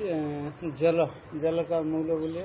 जल जल का मूल्य बोलिए।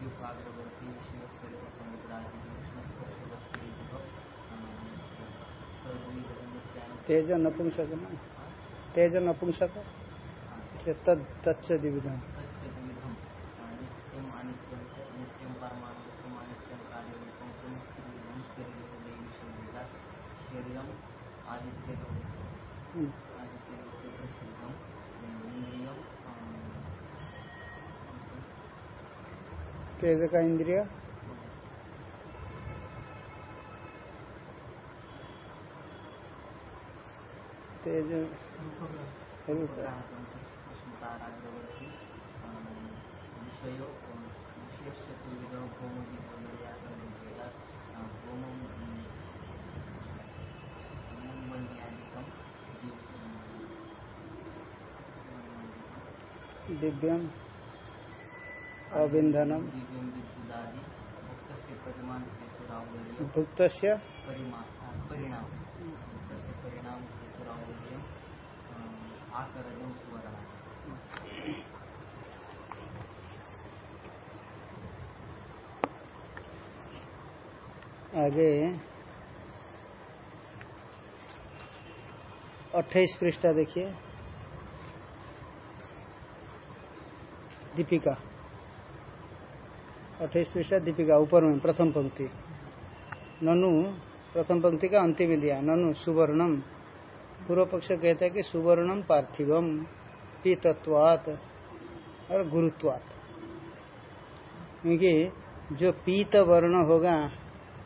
अबिंधनम तेज नपुंसक ना? तेज नपुंसक? तद तच्च द्विविधम तेज का इंद्रिय। तेज। दिव्यम। अबिंधनम भुक्त आगे अट्ठाईस पृष्ठा देखिए। दीपिका। अट्ठाईस पृष्ठा दीपिका, ऊपर में, प्रथम पंक्ति। ननु, प्रथम पंक्ति का अंतिम दिया ननु, सुवर्णम। पूर्व पक्ष कहता है कि सुवर्णम पार्थिवम, पीतत्वात और गुरुत्वात। क्योंकि जो पीत वर्ण होगा,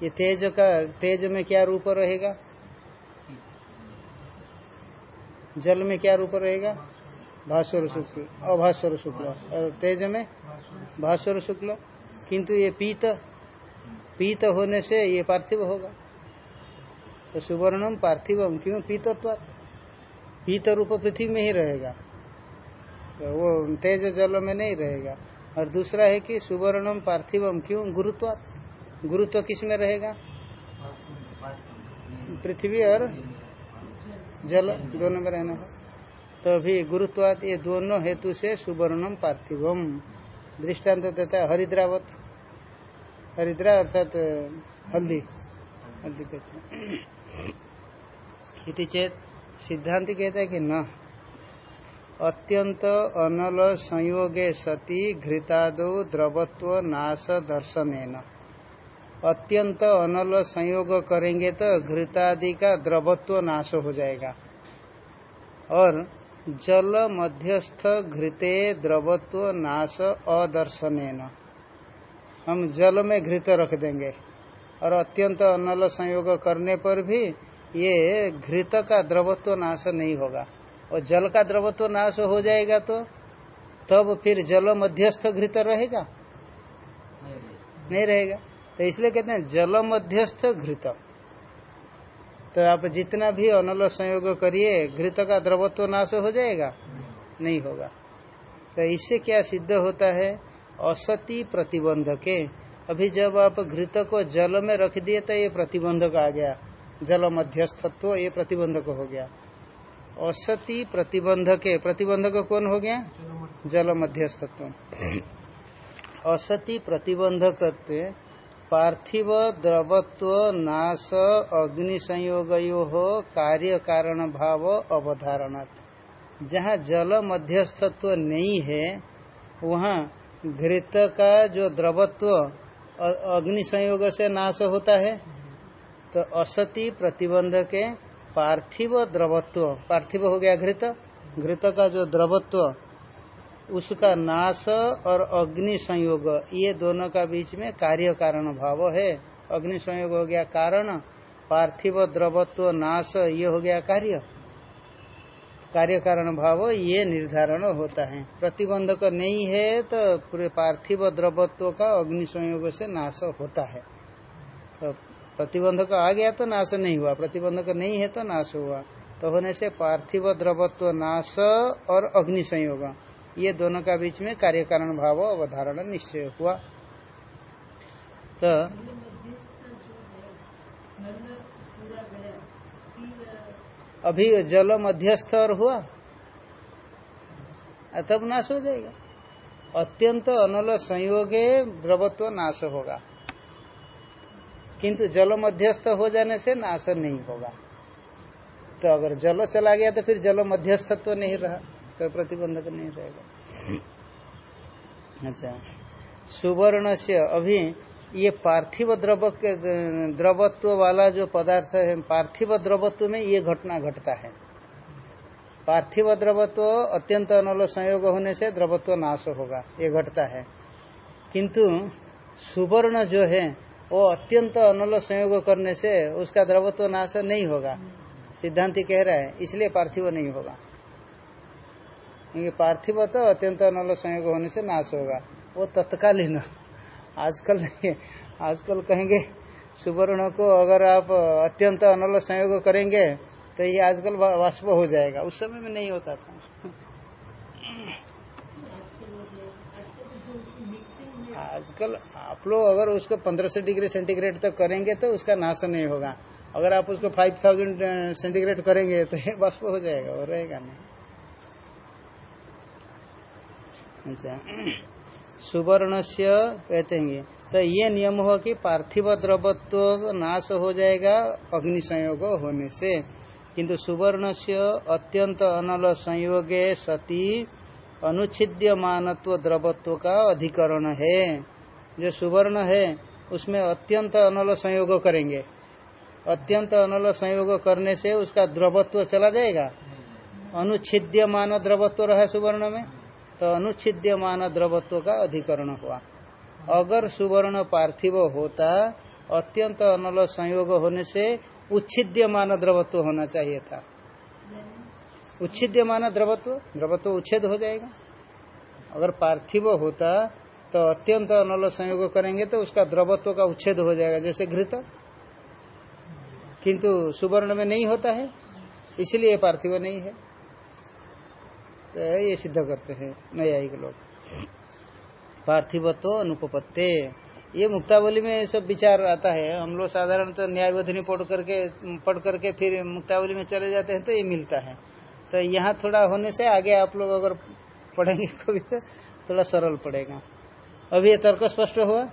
ये तेज का, तेज में क्या रूप रहेगा? जल में क्या रूप रहेगा? भास्वर शुक्ल, अभास्वर शुक्ल। और तेज में? भास्वर शुक्ल। किंतु ये पीत पीत होने से ये पार्थिव होगा। तो सुवर्णम पार्थिवम, क्यों? पीतत्व पीत रूप पृथ्वी में ही रहेगा। तो वो तेज जल में नहीं रहेगा। और दूसरा है कि सुवर्णम पार्थिवम, क्यों? गुरुत्व गुरुत्व किसमें रहेगा? पृथ्वी और जल दोनों में रहना। है तो अभी गुरुत्वाद ये दोनों हेतु से सुवर्णम पार्थिवम। दृष्टांत देता है, हरिद्रावत। हरिद्रा अर्थात हल्दी। हल्दी कहते हैं। चेत सिद्धांत कहता है कि न। अत्यंत अनल संयोगे सती घृतादो द्रवत्व नाश दर्शन अत्यंत अनल संयोग करेंगे तो घृतादि का द्रवत्व नाश हो जाएगा। और जल मध्यस्थ घृते द्रवत्व नाश अदर्शन हम जल में घृत रख देंगे। और अत्यंत अनल संयोग करने पर भी ये घृत का द्रवत्व नाश नहीं होगा। और जल का द्रवत्व नाश हो जाएगा तो तब फिर जल मध्यस्थ घृत रहेगा। नहीं रहेगा। तो इसलिए कहते हैं जल मध्यस्थ घृत। तो आप जितना भी अनल संयोग करिए घृत का द्रवत्व नाश हो जाएगा। नहीं होगा। तो इससे क्या सिद्ध होता है? असति प्रतिबंधक। अभी जब आप घृत को जल में रख दिए तो ये प्रतिबंधक आ गया। जल मध्यस्थत्व, ये प्रतिबंधक हो गया। असति प्रतिबंधक। प्रतिबंधक कौन हो गया? जल मध्यस्थत्व। असति प्रतिबंधक पार्थिव द्रवत्व नाश अग्नि संयोग हो कार्य कारण भाव अवधारणा जहाँ जल मध्यस्थत्व नहीं है, वहाँ घृत का जो द्रवत्व अग्नि संयोग से नाश होता है तो असति प्रतिबंध के पार्थिव द्रवत्व, पार्थिव हो गया घृत। घृत का जो द्रवत्व उसका नाश और अग्नि संयोग, ये दोनों का बीच में कार्य कारण भाव है। अग्नि संयोग हो गया कारण, पार्थिव द्रवत्व नाश ये हो गया कार्य। कार्य कारण भाव, ये निर्धारण होता है। प्रतिबंधक नहीं है तो पूरे पार्थिव द्रवत्व का अग्नि संयोग से नाश होता है। तो प्रतिबंधक आ गया तो नाश नहीं हुआ, प्रतिबंधक नहीं है तो नाश हुआ। तो होने से पार्थिव द्रवत्व नाश और अग्नि संयोग। ये दोनों का बीच में कार्य कारण भाव अवधारण निश्चय हुआ। तो अभी जल मध्यस्थ और हुआ तब नाश हो जाएगा। अत्यंत अनल संयोगे द्रवत्व नाश होगा। किंतु जल मध्यस्थ हो जाने से नाश नहीं होगा। तो अगर जल चला गया तो फिर जल मध्यस्थत्व तो नहीं रहा। तो प्रतिबंधक नहीं रहेगा। अच्छा। सुवर्ण से अभी ये पार्थिव द्रव द्रवत्व वाला जो पदार्थ है, पार्थिव द्रवत्व में ये घटना घटता है। पार्थिव द्रवत्व अत्यंत अनल संयोग होने से द्रवत्व नाश होगा, ये घटता है। किंतु सुवर्ण जो है, वो अत्यंत अनल संयोग करने से उसका द्रवत्व नाश नहीं होगा। सिद्धांति कह रहा है, इसलिए पार्थिव नहीं होगा। क्योंकि पार्थिव तो अत्यंत अनल संयोग होने से नाश होगा। वो तत्कालीन। आजकल आजकल कहेंगे, सुवर्ण को अगर आप अत्यंत अनल संयोग करेंगे तो ये आजकल वाष्प हो जाएगा। उस समय में नहीं होता था। आजकल आप लोग अगर उसको 1500 डिग्री सेंटीग्रेड तक करेंगे तो उसका नाश नहीं होगा। अगर आप उसको 5000 सेंटीग्रेड करेंगे तो ये वाष्प हो जाएगा और रहेगा नहीं। अच्छा सुवर्ण से कहते हैं तो ये नियम हो कि पार्थिव द्रवत्व नाश हो जाएगा अग्नि संयोग होने से। किंतु सुवर्ण से अत्यंत अनल संयोगे सती अनुच्छिद्य मानत्व द्रवत्व का अधिकरण है। जो सुवर्ण है, उसमें अत्यंत अनल संयोग करेंगे। अत्यंत अनल संयोग करने से उसका द्रवत्व चला जाएगा। अनुच्छिद्य मान द्रवत्व रहा सुवर्ण में। तो अनुच्छिद्यमान द्रवत्व का अधिकरण हुआ। अगर सुवर्ण पार्थिव होता, अत्यंत अनल संयोग होने से उच्छिद्यमान द्रवत्व होना चाहिए था। उच्छिद्यमान द्रवत्व? द्रवत्व उच्छेद हो जाएगा। अगर पार्थिव होता तो अत्यंत अनल संयोग करेंगे तो उसका द्रवत्व का उच्छेद हो जाएगा, जैसे घृत। किंतु सुवर्ण में नहीं होता है, इसलिए पार्थिव नहीं है। तो ये सिद्ध करते हैं, न्यायिक लोग। पार्थिवत्व अनुपत्ते ये मुक्तावली में सब विचार आता है। हम लोग साधारणतः न्यायवधि पढ़ करके पढ़ करके फिर मुक्तावली में चले जाते हैं तो ये मिलता है। तो यहाँ थोड़ा होने से आगे आप लोग अगर पढ़ेंगे कभी तो थोड़ा सरल पड़ेगा। अभी ये तर्क स्पष्ट हुआ?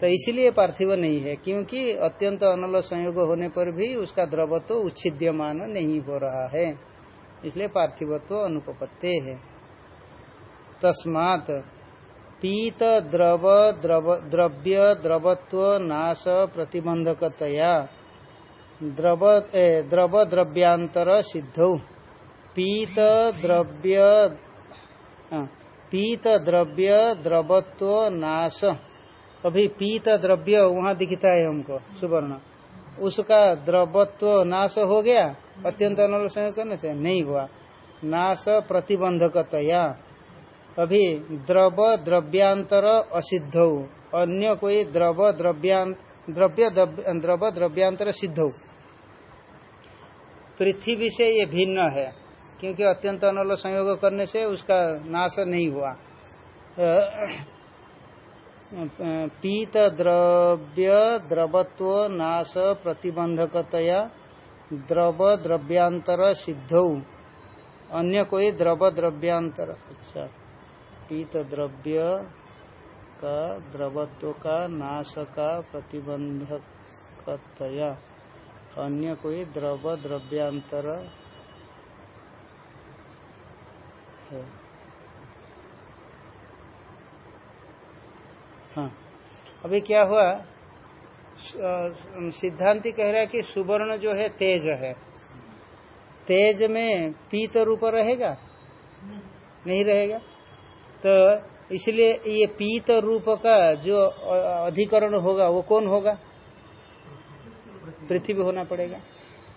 तो इसीलिए पार्थिव नहीं है, क्योंकि अत्यंत अनल संयोग होने पर भी उसका द्रवत्व उच्छिद्यमान नहीं हो रहा है। इसलिए पार्थिवत्व अनुपत्ते है। तस्मात पीत द्रव द्रव, द्रव्य, द्रवत्व, नाश, प्रतिबंधकतया द्रव द्रव द्रव्यांतर सिद्ध। पीत द्रव्य पीत द्रव्य, द्रवत्व, नाश। अभी पीत द्रव्य वहाँ दिखता है हमको, सुवर्ण। उसका द्रवत्व नाश हो गया, अत्यंत अनल संयोग करने से नहीं हुआ। नाश प्रतिबंधकतया। अभी द्रव द्रव्यांतर असिद्ध अन्य कोई द्रव द्रव्यांत द्रव्य द्रव द्रव्यांतर सिद्ध पृथ्वी से ये भिन्न है, क्योंकि अत्यंत अनल संयोग करने से उसका नाश नहीं हुआ। पीत द्रव्य द्रवत्व नाश प्रतिबंधकतया द्रव द्रव्यांतर सिद्ध अन्य कोई द्रव द्रव्यांतर अच्छा। पीत द्रव्य का द्रवत्व का नाश का प्रतिबंधकतया अन्य कोई द्रव द्रव्यांतर है हाँ। अभी क्या हुआ? सिद्धांति कह रहा है कि सुवर्ण जो है, तेज है। तेज में पीत रूप रहेगा? नहीं रहेगा। तो इसलिए ये पीत रूप का जो अधिकरण होगा, वो कौन होगा? पृथ्वी होना पड़ेगा।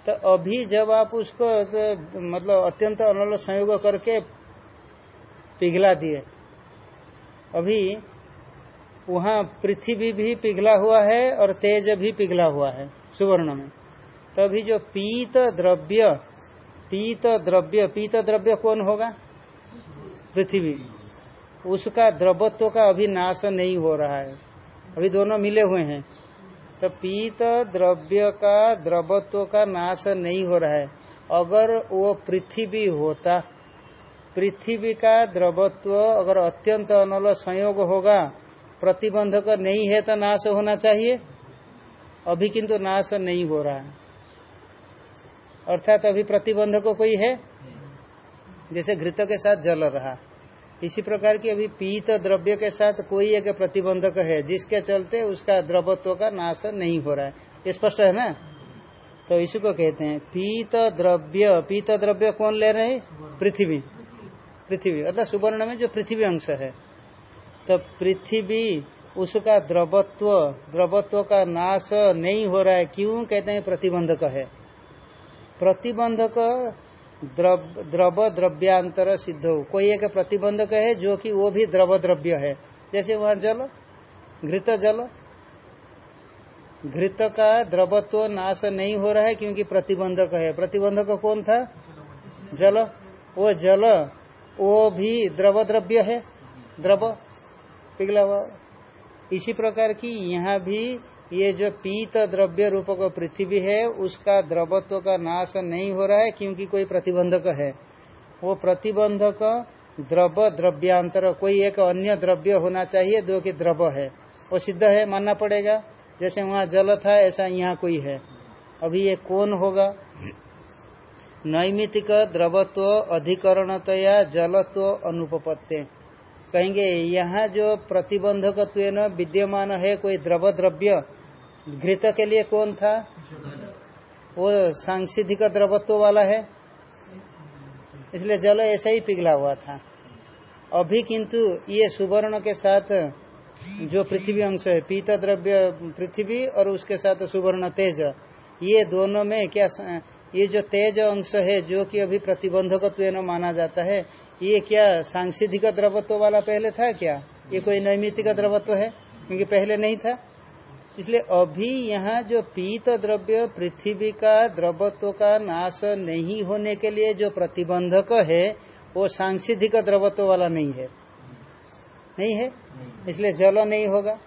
तो अभी जब आप उसको तो मतलब अत्यंत अनल संयोग करके पिघला दिए, अभी वहाँ पृथ्वी भी पिघला हुआ है और तेज भी पिघला हुआ है, सुवर्ण में। तभी जो पीत द्रव्य पीत द्रव्य पीत द्रव्य कौन होगा? पृथ्वी। उसका द्रवत्व का अभी नाश नहीं हो रहा है। अभी दोनों मिले हुए हैं। तो पीत द्रव्य का द्रवत्व का नाश नहीं हो रहा है। अगर वो पृथ्वी होता, पृथ्वी का द्रवत्व अगर अत्यंत अनल संयोग होगा प्रतिबंधक नहीं है तो नाश होना चाहिए। अभी किंतु नाश नहीं हो रहा है। अर्थात अभी प्रतिबंधक कोई है? जैसे घृत के साथ जल रहा। इसी प्रकार की अभी पीत द्रव्य के साथ कोई एक प्रतिबंधक है, जिसके चलते उसका द्रवत्व का नाश नहीं हो रहा है। स्पष्ट है ना? तो इसी को कहते हैं, पीत द्रव्य। पीत द्रव्य कौन ले रहे हैं? पृथ्वी। पृथ्वी। अर्थात सुवर्ण में जो पृथ्वी अंश है। तो पृथ्वी, उसका द्रवत्व द्रवत्व का नाश नहीं हो रहा है। क्यों कहते हैं प्रतिबंधक है? प्रतिबंधक द्रव द्रव्यांतर सिद्ध हो। कोई एक प्रतिबंधक है जो कि वो भी द्रव द्रव्य है। जैसे वहाँ जल, घृत जल। घृत का द्रवत्व नाश नहीं हो रहा है क्योंकि प्रतिबंधक है। प्रतिबंधक कौन था? जल। वो जल, वो भी द्रव द्रव्य है। द्रव पिघला हुआ। इसी प्रकार की यहाँ भी ये जो पीत द्रव्य रूप का पृथ्वी है, उसका द्रवत्व का नाश नहीं हो रहा है क्योंकि कोई प्रतिबंधक है। वो प्रतिबंधक द्रव द्रव्यांतर, कोई एक अन्य द्रव्य होना चाहिए जो कि द्रव है। वो सिद्ध है, मानना पड़ेगा। जैसे वहाँ जल था, ऐसा यहाँ कोई है। अभी ये कौन होगा? नैमितिक द्रवत्व अधिकरणतया जलत्व अनुपत्ते कहेंगे, यहाँ जो प्रतिबंधक विद्यमान है, कोई द्रव द्रव्य घृत के लिए कौन था? वो सांसिधिक द्रवत्व वाला है। इसलिए जल ऐसा ही पिघला हुआ था। अभी किंतु ये सुवर्ण के साथ जो पृथ्वी अंश है, पीत द्रव्य पृथ्वी और उसके साथ सुवर्ण तेज, ये दोनों में क्या ये जो तेज अंश है, जो कि अभी प्रतिबंधक माना जाता है ये क्या सांसिधिक द्रवत्व वाला पहले था क्या? ये कोई नैमितिक द्रवत्व है? क्योंकि पहले नहीं था। इसलिए अभी यहाँ जो पीत द्रव्य पृथ्वी का द्रवत्व का नाश नहीं होने के लिए जो प्रतिबंधक है वो सांसिधिक द्रवत्व वाला नहीं है। नहीं है? इसलिए जल नहीं होगा।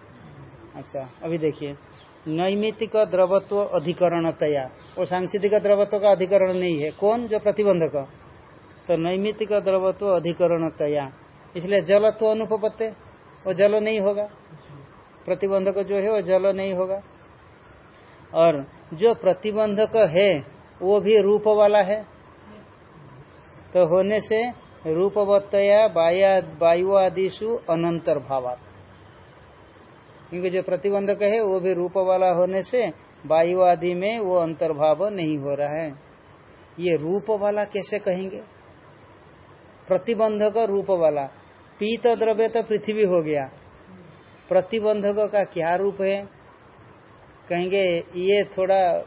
अच्छा अभी देखिए। नैमितिक द्रवत्व अधिकरण अधिकरणतया। वो सांसिधिक द्रवत्व का अधिकरण नहीं है। कौन? जो प्रतिबंधक। तो नैमितिक द्रवत्व अधिकरणतया। इसलिए जलत्व अनुपत्ते वो जल नहीं होगा। प्रतिबंधक जो है, वो जल नहीं होगा। और जो प्रतिबंधक है, वो भी रूप वाला है। तो होने से रूपवत्तया वायु आदिशु अनंतर भावात। क्योंकि जो प्रतिबंधक है, वो भी रूप वाला होने से वायु आदि में वो अंतर्भाव नहीं हो रहा है। ये रूप वाला कैसे कहेंगे? प्रतिबंधक रूप वाला। पीत द्रव्य तो पृथ्वी हो गया। प्रतिबंधक का क्या रूप है? कहेंगे, ये थोड़ा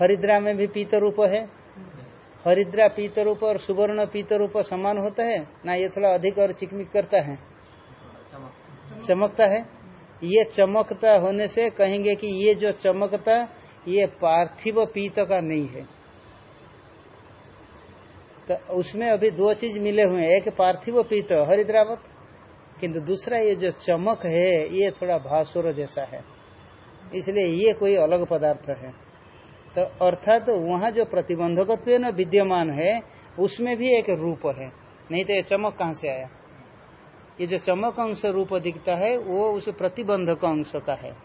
हरिद्रा में भी पीत रूप है। हरिद्रा पीत रूप और सुवर्ण पीत रूप समान होता है? ना, ये थोड़ा अधिक और चिकमिक करता है? चमकता है। ये चमकता होने से कहेंगे कि ये जो चमकता, ये पार्थिव पीत का नहीं है। तो उसमें अभी दो चीज़ मिले हुए हैं। एक पार्थिव पीत हरिद्रावत, किंतु दूसरा ये जो चमक है, ये थोड़ा भासुर जैसा है। इसलिए ये कोई अलग पदार्थ है। तो अर्थात तो वहाँ जो प्रतिबंधकत्व विद्यमान है, उसमें भी एक रूप है। नहीं तो ये चमक कहाँ से आया? ये जो चमक अंश रूप दिखता है, वो उस प्रतिबंधक अंश का है।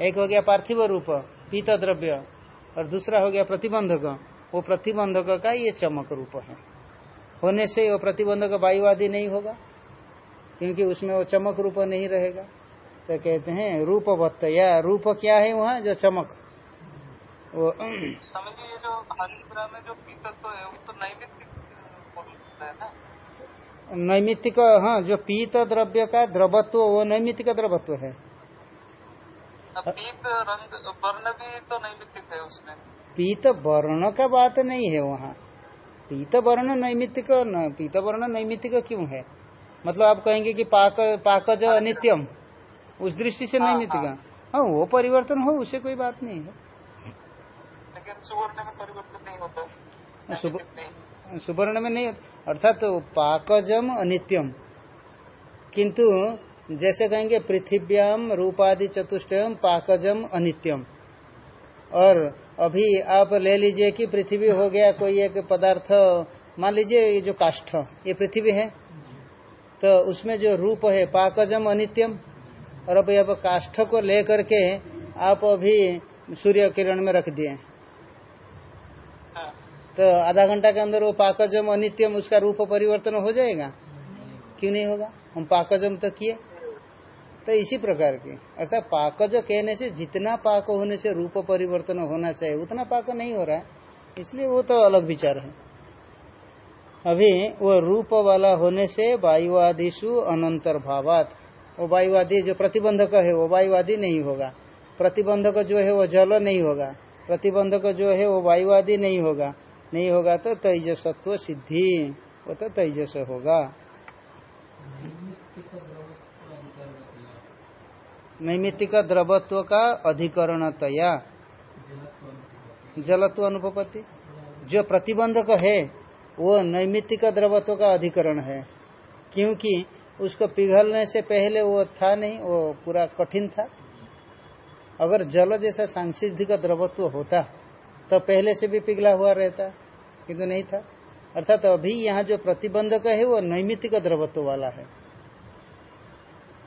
एक हो गया पार्थिव रूप पीत द्रव्य और दूसरा हो गया प्रतिबंधक। वो प्रतिबंधक का ये चमक रूप है। होने से वो प्रतिबंधक वायुवादी नहीं होगा क्योंकि उसमें वो चमक रूप नहीं रहेगा। तो कहते हैं रूपवत्त या रूप क्या है वहाँ? जो चमक। वो ये जो में जो पीतत्व है वो तो नैमित्तिक है ना? नैमित्तिक हाँ जो पीत द्रव्य का द्रवत्व वो नैमित्तिक द्रवत्व है। पीत रंग वर्ण भी तो नैमित्तिक है उसमें। पीत वर्ण का बात नहीं है वहाँ। पीत वर्ण नैमित्तिक पीत वर्ण नैमित्तिक क्यों है? मतलब आप कहेंगे कि पाक पाकज अनित्यम उस दृष्टि से नैमित्तिक। हाँ, हाँ वो परिवर्तन हो उसे कोई बात नहीं है। लेकिन सुवर्ण में नहीं होता। सुवर्ण में नहीं अर्थात तो पाकजम अनित्यम। किंतु जैसे कहेंगे पृथिव्याम रूपादि चतुष्टयम पाकजम अनित्यम। और अभी आप ले लीजिए कि पृथ्वी हो गया कोई एक पदार्थ। मान लीजिए ये जो काष्ठ, ये पृथ्वी है। तो उसमें जो रूप है, पाकजम अनित्यम। और अभी अब काष्ठ को लेकर के आप अभी सूर्य किरण में रख दिए। तो आधा घंटा के अंदर वो पाकजम अनित्यम, उसका रूप परिवर्तन हो जाएगा? क्यों नहीं होगा? हम पाकजम तो किए। तो इसी प्रकार की। अर्थात पाक जो कहने से जितना पाक होने से रूप परिवर्तन होना चाहिए, उतना पाक नहीं हो रहा है। इसलिए वो तो अलग विचार है। अभी वो रूप वाला होने से वायुवादिशु अनंतर भावात वो वायुवादी जो प्रतिबंधक है, वो वायुवादी नहीं होगा। प्रतिबंधक जो है, वो जल नहीं होगा। प्रतिबंधक जो है, वो वायुवादी नहीं होगा। नहीं होगा तो तेजसत्व सिद्धि, वो तो तेजस होगा। नैमित्तिक द्रवत्व का अधिकरणतया। जलत्व अनुपत्ति जो प्रतिबंधक है, वो नैमित्तिक द्रवत्व का अधिकरण है। क्योंकि उसको पिघलने से पहले वो था नहीं, वो पूरा कठिन था। अगर जल जैसा सांसिधिक द्रवत्व होता तो पहले से भी पिघला हुआ रहता, किंतु नहीं था। अर्थात तो अभी यहाँ जो प्रतिबंधक है, वो नैमित्तिक द्रवत्व वाला है।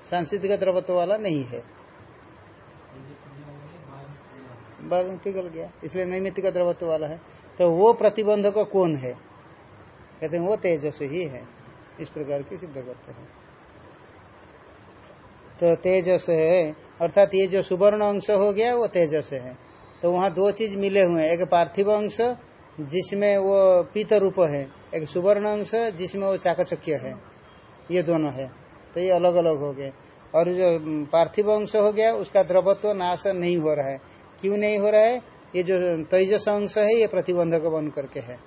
सांस्कृतिक द्रवत्व वाला नहीं है। पिघल गया। इसलिए नैमित्तिक द्रवत्व वाला है। तो वो प्रतिबंधक कौन है? कहते हैं, वो तेजस ही है। इस प्रकार की सिद्ध करते हैं। तो तेजस है, अर्थात ये जो सुवर्ण अंश हो गया, वो तेजस है। तो वहाँ दो चीज़ मिले हुए हैं। एक पार्थिव अंश, जिसमें वो पीत रूप है। एक सुवर्ण अंश, जिसमें वो चाकचक्य है। ये दोनों है। तो ये अलग अलग हो गए। और जो पार्थिव अंश हो गया, उसका द्रवत्व नाश नहीं हो रहा है। क्यों नहीं हो रहा है? ये जो तेजस अंश है, ये प्रतिबंधक बन करके है।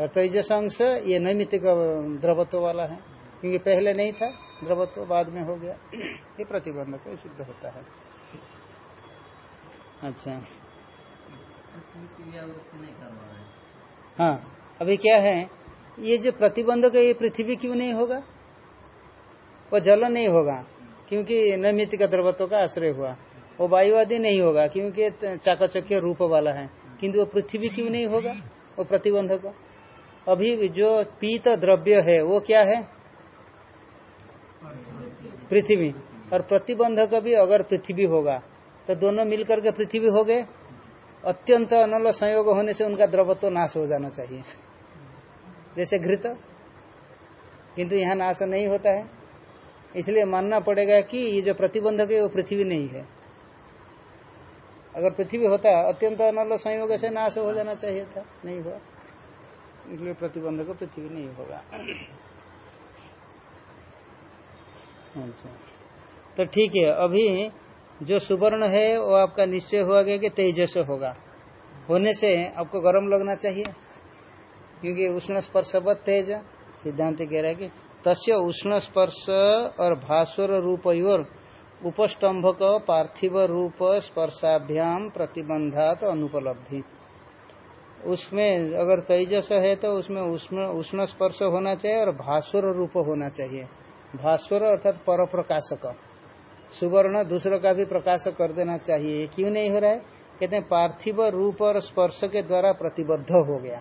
और तेजस अंश, ये नैमित्तिक द्रवत्व वाला है। क्योंकि पहले नहीं था, द्रवत्व बाद में हो गया। ये प्रतिबंधक सिद्ध होता है। अच्छा। हाँ अभी क्या है? ये जो प्रतिबंधक है, ये पृथ्वी क्यों नहीं होगा? वो जल नहीं होगा, क्योंकि नैमित्तिक द्रवत्व का आश्रय हुआ। वो वायुवादी नहीं होगा, क्योंकि चाकचक्य रूप वाला है। किंतु वो पृथ्वी क्यों नहीं होगा? वो प्रतिबंधक अभी जो पीत द्रव्य है, वो क्या है? पृथ्वी। और प्रतिबंधक भी अगर पृथ्वी होगा तो दोनों मिलकर के पृथ्वी हो गए। अत्यंत अनल संयोग होने से उनका द्रवत्व नाश हो जाना चाहिए। जैसे घृत। किंतु यहाँ नाश नहीं होता है। इसलिए मानना पड़ेगा कि ये जो प्रतिबंधक है, वो पृथ्वी नहीं है। अगर पृथ्वी होता, अत्यंत अनल संयोग से नाश हो जाना चाहिए था, नहीं हुआ। इसलिए प्रतिबंधक पृथ्वी नहीं होगा। अच्छा। तो ठीक है, अभी जो सुवर्ण है, वो आपका निश्चय हुआ गया कि तेजस होगा। होने से आपको गर्म लगना चाहिए, क्योंकि उष्ण स्पर्शवत तेज। सिद्धांत कह रहा है कि तस्य उष्ण स्पर्श और भास्वर रूप और उपस्तंभक पार्थिव रूप स्पर्शाभ्याम प्रतिबंधात अनुपलब्धि। उसमें अगर तेजस है तो उसमें उष्ण उष्ण स्पर्श होना चाहिए और भास्वर रूप होना चाहिए। भास्वर अर्थात पर प्रकाशक सुवर्ण दूसरों का भी प्रकाश कर देना चाहिए। क्यों नहीं हो रहा है? कहते हैं पार्थिव रूप और स्पर्श के द्वारा प्रतिबद्ध हो गया।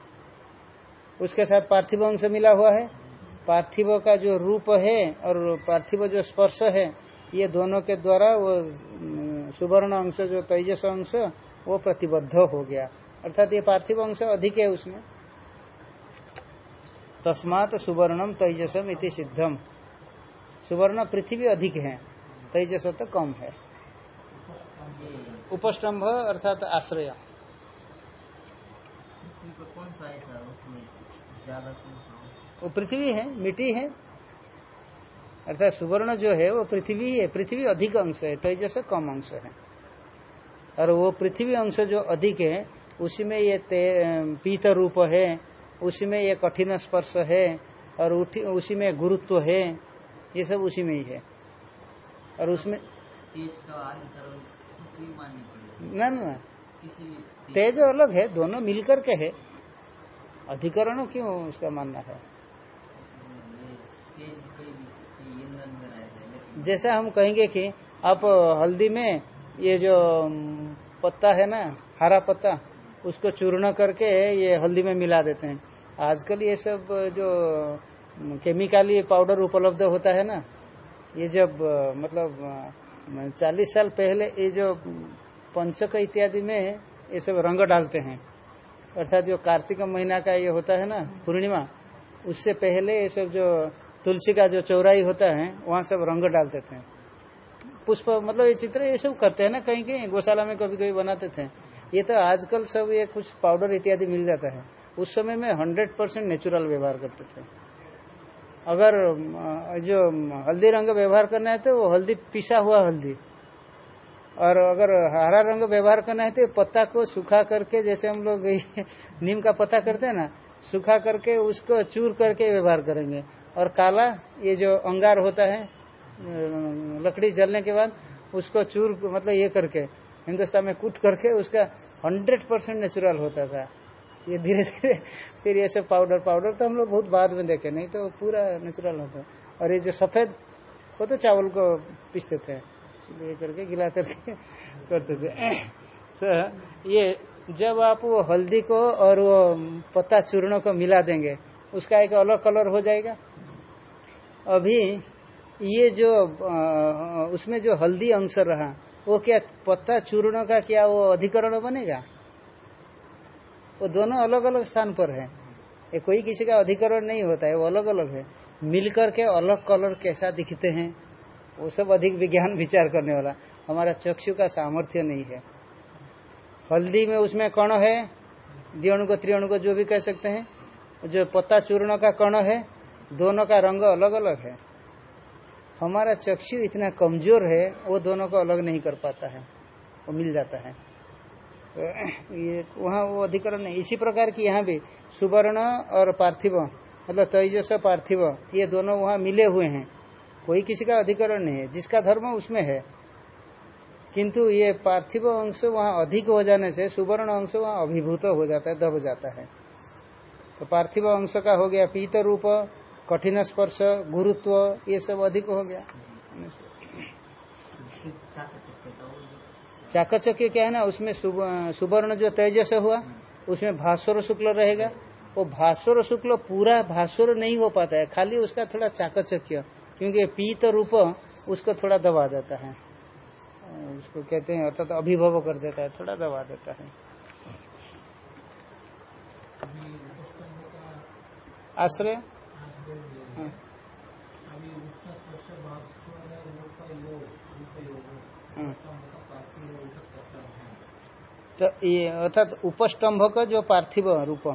उसके साथ पार्थिव अंश मिला हुआ है। पार्थिव का जो रूप है और पार्थिव जो स्पर्श है, ये दोनों के द्वारा वो सुवर्ण अंश, जो तेजस अंश, वो प्रतिबद्ध हो गया। अर्थात ये पार्थिव अंश अधिक है उसमें। तस्मात सुवर्णम तेजसम इति सिद्धम। सुवर्ण पृथ्वी अधिक है, तेजस तो कम है। उपस्तंभ अर्थात आश्रय। कौन सा सर उसमें वो पृथ्वी है मिट्टी है। अर्थात सुवर्ण जो है वो पृथ्वी है पृथ्वी अधिक अंश है तेजस कम अंश है। और वो पृथ्वी अंश जो अधिक है उसी में ये पीत रूप है उसी में ये कठिन स्पर्श है और उसी में गुरुत्व है ये सब उसी में ही है। और उसमें ना ना तेज अलग है दोनों मिलकर के है। अधिकरण क्यों उसका मानना है? जैसा हम कहेंगे कि आप हल्दी में ये जो पत्ता है ना, हरा पत्ता, उसको चूर्ण करके ये हल्दी में मिला देते हैं। आजकल ये सब जो केमिकली पाउडर उपलब्ध होता है ना, ये जब मतलब चालीस साल पहले ये जो पंचक इत्यादि में ये सब रंग डालते हैं। अर्थात जो कार्तिक महीना का ये होता है ना, पूर्णिमा, उससे पहले ये सब जो तुलसी का जो चौराई होता है, वहाँ सब रंग डालते थे। पुष्प मतलब ये चित्र, ये सब करते हैं ना, कहीं कहीं, गौशाला में कभी कभी बनाते थे। ये तो आजकल सब ये कुछ पाउडर इत्यादि मिल जाता है। उस समय में हंड्रेड परसेंट नेचुरल व्यवहार करते थे। अगर जो हल्दी रंग व्यवहार करना है तो वो हल्दी पिसा हुआ हल्दी। और अगर हरा रंग व्यवहार करना है तो पत्ता को सुखा करके, जैसे हम लोग नीम का पत्ता करते हैं ना, सुखा करके उसको चूर करके व्यवहार करेंगे। और काला, ये जो अंगार होता है लकड़ी जलने के बाद उसको चूर मतलब ये करके, हिंदुस्तान में कूट करके उसका हंड्रेड परसेंट नेचुरल होता था। ये धीरे धीरे, फिर ये सब पाउडर पाउडर तो हम लोग बहुत बाद में देखे, नहीं तो पूरा नेचुरल होता। और ये जो सफ़ेद, वो तो चावल को पीसते थे, ये करके गिला करके करते थे। तो ये, जब आप वो हल्दी को और वो पत्ता चूर्ण को मिला देंगे, उसका एक अलग कलर हो जाएगा। अभी ये जो उसमें जो हल्दी अंश रहा, वो क्या पत्ता चूर्ण का क्या वो अधिकरण बनेगा? वो दोनों अलग अलग स्थान पर है। ये कोई किसी का अधिकरण नहीं होता है, वो अलग अलग है। मिलकर के अलग कलर कैसा दिखते हैं, वो सब अधिक विज्ञान विचार करने वाला। हमारा चक्षु का सामर्थ्य नहीं है। हल्दी में उसमें कण है द्विअणु को त्रिअणु को जो भी कह सकते हैं, जो पत्ता चूर्ण का कण है दोनों का रंग अलग अलग है। हमारा चक्षु इतना कमज़ोर है, वो दोनों को अलग नहीं कर पाता है, वो मिल जाता है। ये वहाँ वो अधिकरण नहीं। इसी प्रकार की यहाँ भी सुवर्ण और पार्थिव मतलब तेजस पार्थिव, ये दोनों वहाँ मिले हुए हैं। कोई किसी का अधिकरण नहीं है। जिसका धर्म उसमें है। किंतु ये पार्थिव अंश वहाँ अधिक हो जाने से, सुवर्ण अंश वहाँ अभिभूत हो जाता है, दब जाता है। तो पार्थिव अंश का हो गया पीत रूप कठिन स्पर्श, गुरुत्व, ये सब अधिक हो गया। चाकचक्य क्या है ना, उसमें सुवर्ण जो तेजस हुआ, उसमें भास्वर शुक्ल रहेगा। वो भास्वर शुक्ल पूरा भास्वर नहीं हो पाता है, खाली उसका थोड़ा चाकचक्य, क्योंकि पीत रूप उसको थोड़ा दबा देता है। उसको कहते हैं, अर्थात अभिभव कर देता है, थोड़ा दबा देता है। आश्रय। तो ये अर्थात उपस्तंभ का जो पार्थिव रूप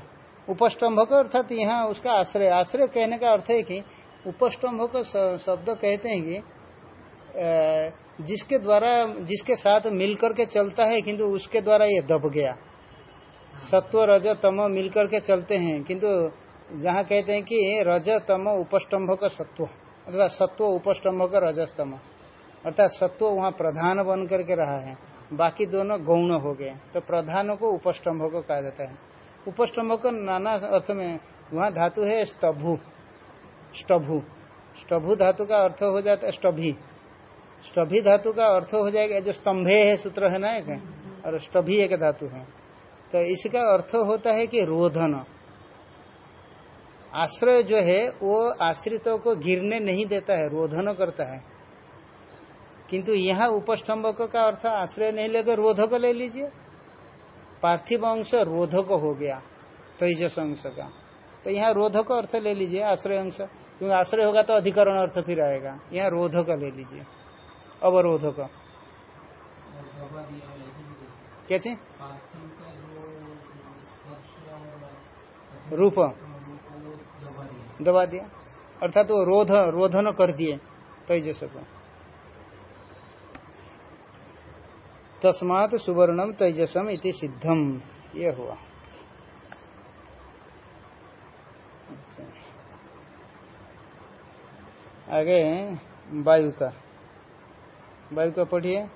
उपस्तंभ का अर्थात यहाँ उसका आश्रय आश्रय कहने का अर्थ है कि उपस्तंभ का शब्द कहते हैं कि जिसके द्वारा जिसके साथ मिलकर के चलता है किंतु उसके द्वारा ये दब गया। सत्व रज तम मिलकर के चलते हैं किंतु जहाँ कहते हैं कि रजतम उपस्तंभ का सत्व, अथवा सत्व उपस्तंभ का रजस्तम। अर्थात सत्व वहाँ प्रधान बन करके रहा है। बाकी दोनों गौण हो गए। तो प्रधानों को उपस्तंभ को कहा जाता है। उपस्तंभ को नाना अर्थ में वहाँ धातु है स्तभु। स्टभु स्टभु धातु का अर्थ हो जाता है स्टभी स्टभी धातु का अर्थ हो जाएगा, जो स्तंभे है सूत्र है ना एक? और स्टभी एक धातु है। तो इसका अर्थ होता है कि रोधन। आश्रय जो है वो आश्रितों को गिरने नहीं देता है रोधन करता है। किंतु यहाँ उपस्तंभक का अर्थ आश्रय नहीं लेकर रोधक ले लीजिए। पार्थिव अंश रोधक हो गया तेजस अंश का। तो यहाँ रोधक अर्थ ले लीजिए आश्रय अंश। क्योंकि आश्रय होगा तो अधिकरण अर्थ फिर आएगा। यहाँ रोधक ले लीजिए अवरोधक। और दबा दिया वाला ऐसे भी देख क्या चीज़? पार्थिव का जो स्पर्श और रूप। दबा दिया। अर्थात वो रोध, रोधन कर दिए तेजस को। तस्मात सुवर्णम तेजसम इति सिद्धम ये हुआ। अच्छा। आगे वायु का। वायु का पढ़िए।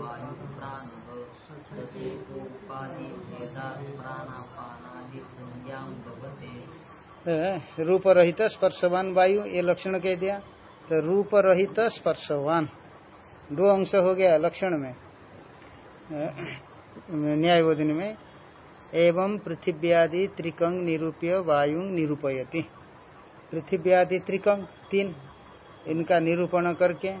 वायुप्राणः सचेतोपाधिभेदात् प्राणापानादिसंज्ञां भवते। रूप रहित स्पर्शवान वायु, ये लक्षण कह दिया? तो रूप रहित स्पर्शवान। दो अंश हो गया लक्षण में। न्यायबोधन में। एवं पृथिव्यादि त्रिकंग निरूप्य वायु निरूपयति। पृथिव्यादि त्रिकंग तीन, इनका निरूपण करके,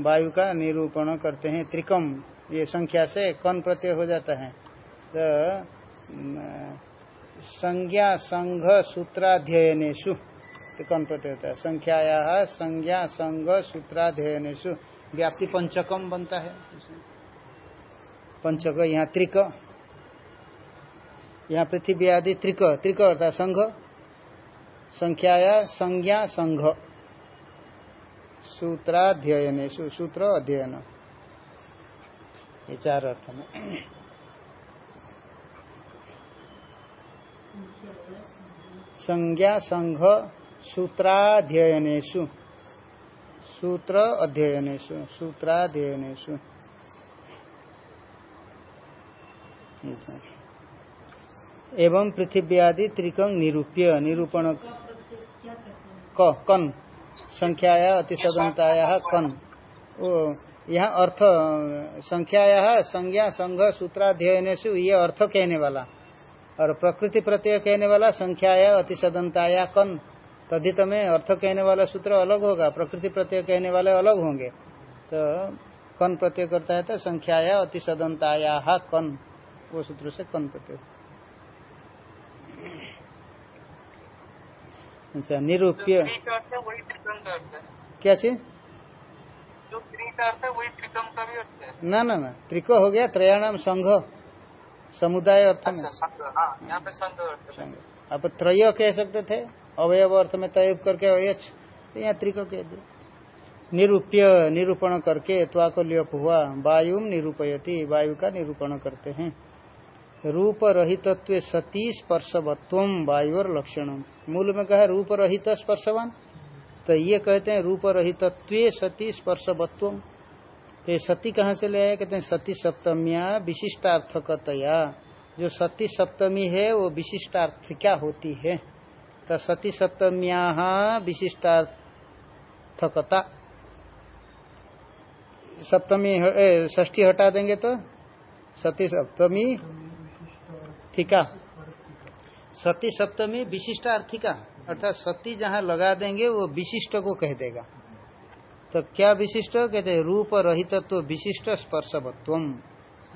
वायु का निरूपण करते हैं। त्रिकम, ये संख्या से कौन प्रत्यय हो जाता है। तो संज्ञा संघ सूत्राध्ययनेशु तो कौन प्रत्यय होता है। संख्याया संज्ञा संघ सूत्राध्ययनेशु व्याप्ति पंचकम बनता है। पंचक, यहाँ त्रिक यहाँ पृथ्वी आदि त्रिक त्रिक अर्थात संघ, संख्याया, संज्ञा, संघ। सूत्राध्ययनेशु सूत्र अध्ययन। ये चार अर्थ में संज्ञा, संघ सूत्राध्ययनेशु सूत्र अध्ययनेशु सूत्राध्ययनेशु एवं पृथ्वी आदि त्रिकंग निरूप्य, निरूपण कन, संख्याया अतिसदनताया कन। यहाँ अर्थ, संख्याया संज्ञा, संघ सूत्राध्ययनेशु ये अर्थ कहने वाला और प्रकृति प्रत्यय कहने वाला संख्याया अतिसदनताया कन। तद्धित में अर्थ कहने वाला सूत्र अलग होगा, प्रकृति प्रत्यय कहने वाले अलग होंगे। तो कन प्रत्यय करता है तो संख्याया अतिसदनताया कन। वो सूत्र से कन प्रत्यय। अच्छा निरूप्य। क्या चीज़? है है। ना ना ना त्रिको हो गया त्रयाणाम संघ समुदाय अर्थ में। अच्छा संघ हाँ यहाँ पे संघ अर्थ आप त्रय कह सकते थे अवयव अर्थ में तय करके अयच तो यहाँ त्रिको कह दिया। निरूप्य निरूपण करके त्वा को लियप हुआ वायु निरूपयति वायु का निरूपण करते हैं। रूप रहितत्व सती स्पर्शवत्व वायु और लक्षण मूल में कहा रूप रहित स्पर्शवान? तो ये कहते हैं रूप रहितत्व सती स्पर्शवत्व। तो सती कहाँ से ले आए? कहते हैं सती सप्तमिया विशिष्टार्थकतया। जो सती सप्तमी है, वो विशिष्टार्थ क्या होती है? तो सती सप्तमिया विशिष्टार्थकता। सप्तमी षष्ठी हटा देंगे तो? सती सप्तमी थिका सती सप्तमी विशिष्टार्थिका अर्थात सती जहाँ लगा देंगे, वो विशिष्ट को कह देगा। तो क्या विशिष्ट? कहते हैं रूप रहितत्व विशिष्ट स्पर्शवत्व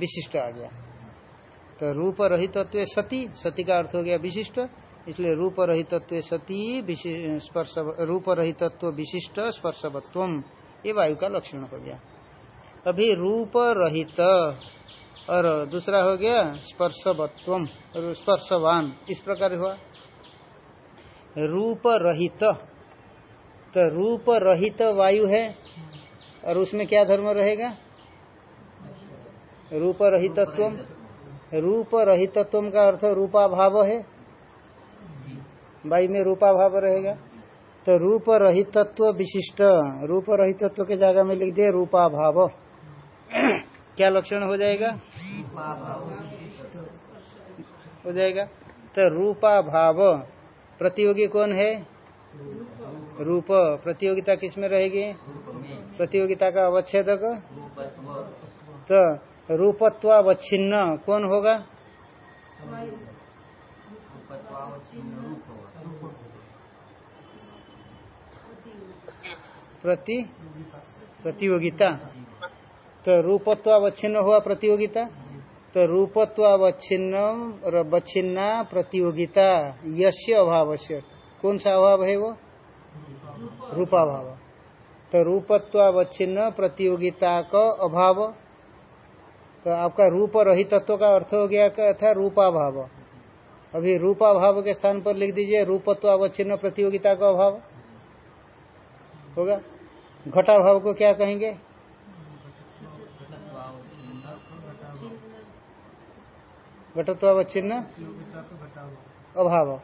विशिष्ट आ गया। तो रूप रहितत्व सती सती का अर्थ हो गया विशिष्ट, इसलिए रूप रहितत्व सती स्पर्श, रूप रहितत्व विशिष्ट स्पर्शवत्व ये वायु का लक्षण हो गया। अभी रूप रहित और दूसरा हो गया स्पर्शवत्व और स्पर्शवान। इस प्रकार हुआ। रूप रहित तो रूप रहित वायु है, और उसमें क्या धर्म रहेगा? रूप रहितत्व रूप रहितत्व का अर्थ रूपाभाव है। वायु में रूपाभाव रहेगा। तो रूप रहितत्व विशिष्ट। रूप रहितत्व के जगह में लिख दिए रूपा भाव क्या लक्षण हो जाएगा? हो जाएगा। तो रूपा भाव प्रतियोगी कौन है? रूप। प्रतियोगिता किसमें रहेगी? प्रतियोगिता का अवच्छेद तो रूपत्वावच्छिन्न कौन होगा? प्रति, प्रतियोगिता। तो रूपत्वावच्छिन्न हुआ प्रतियोगिता। तो रूपत्वावच्छिन्न और अवच्छिन्ना प्रतियोगिता यश्य अभाव कौन सा अभाव है वो? रूपाभाव। तो रूपत्वावच्छिन्न प्रतियोगिता का अभाव। तो आपका रूप रहितत्व का अर्थ हो गया था रूपाभाव। अभी रूपाभाव के स्थान पर लिख दीजिए, रूपत्वावच्छिन्न प्रतियोगिता का अभाव। होगा? घटाभाव को क्या कहेंगे? घटत्वावच्छिन्न? अभाव।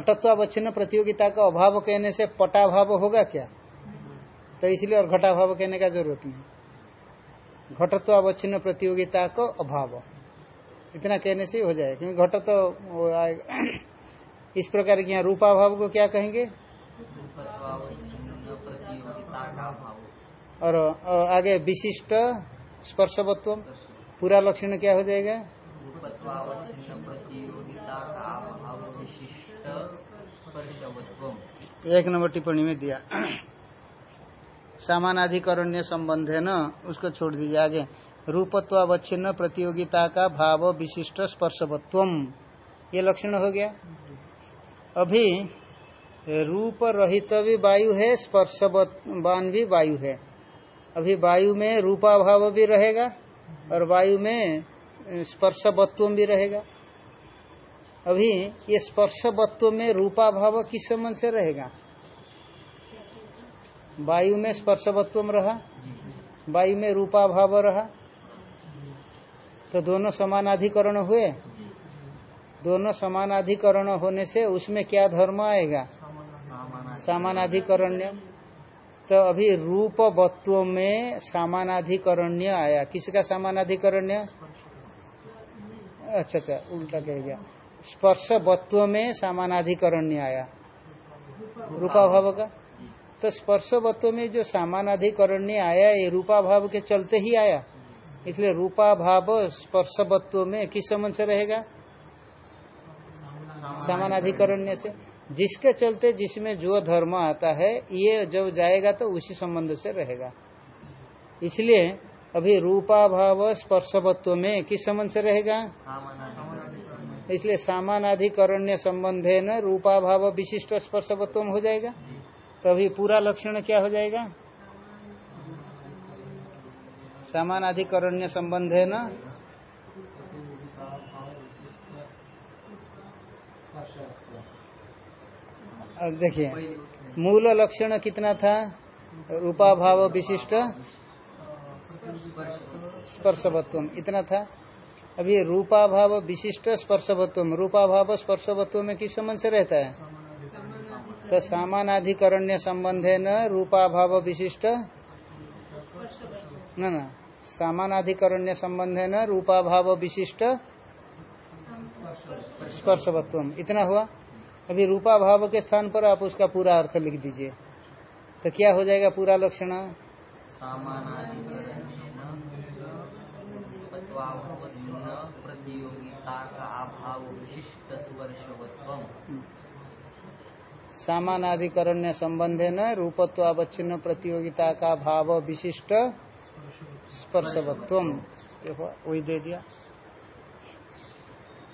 घटत्वावच्छिन्न प्रतियोगिता का अभाव कहने से पटाभाव होगा क्या? तो इसलिए और घटाभाव कहने का ज़रूरत नहीं। घटत्वावच्छिन्न प्रतियोगिता का अभाव। इतना कहने से हो जाए क्योंकि घट तो आएगा। इस प्रकार की यहाँ रूपाभाव को क्या कहेंगे? और आगे विशिष्ट स्पर्शवत्व पूरा लक्षण क्या हो जाएगा? एक नंबर टिप्पणी में दिया। सामानाधिकरण्य संबंध है न उसको छोड़ दीजिए आगे। रूपत्वावच्छिन्न प्रतियोगिता का भाव विशिष्ट स्पर्शवत्व ये लक्षण हो गया। अभी रूप रहित भी वायु है स्पर्शवान भी वायु है। अभी वायु में रूपाभाव भी रहेगा, और वायु में स्पर्शवत्व भी रहेगा। अभी ये स्पर्शवत्व में रूपाभाव किस संबंध से रहेगा? वायु में स्पर्शवत्व रहा, वायु में रूपाभाव रहा। तो दोनों समानाधिकरण हुए। दोनों समानाधिकरण होने से उसमें क्या धर्म आएगा? सामानाधिकरण्य। तो अभी रूपवत्व में सामानाधिकरण्य आया। किसका सामानाधिकरण्य? अच्छा अच्छा उल्टा कह गया। स्पर्शवत्व में सामानाधिकरण्य आया रूपाभाव का? तो स्पर्शवत्व में जो सामानाधिकरण्य आया ये रूपाभाव के चलते ही आया। इसलिए रूपाभाव स्पर्शवत्व में किस संबंध से रहेगा? सामानाधिकरण्य से। जिसके चलते जिसमें जो धर्म आता है, ये जब जाएगा तो उसी संबंध से रहेगा। इसलिए अभी रूपाभाव स्पर्शवत्व में किस संबंध से रहेगा? इसलिए सामानाधिकरण्य संबंध है न रूपाभाव विशिष्ट स्पर्शवत्व हो जाएगा। तो अभी पूरा लक्षण क्या हो जाएगा? सामानाधिकरण्य संबंध है न अब देखिए, मूल लक्षण कितना था? रूपाभाव विशिष्ट स्पर्शवत्व इतना था। अभी रूपाभाव विशिष्ट स्पर्शवत्व रूपाभाव स्पर्शवत्व में किस संबंध से रहता है? तो सामानाधिकरण्य संबंध है न, रूपाभाव विशिष्ट। न न। सामानाधिकरण्य संबंध है न, रूपाभाव विशिष्ट। स्पर्शवत्व इतना हुआ। अभी रूपा भाव के स्थान पर आप उसका पूरा अर्थ लिख दीजिए। तो क्या हो जाएगा पूरा लक्षण? सामानाधिकरण्य संबंध है न रूपत्वावच्छिन्न प्रतियोगिता का भाव विशिष्ट स्पर्शवत्व वही दे दिया।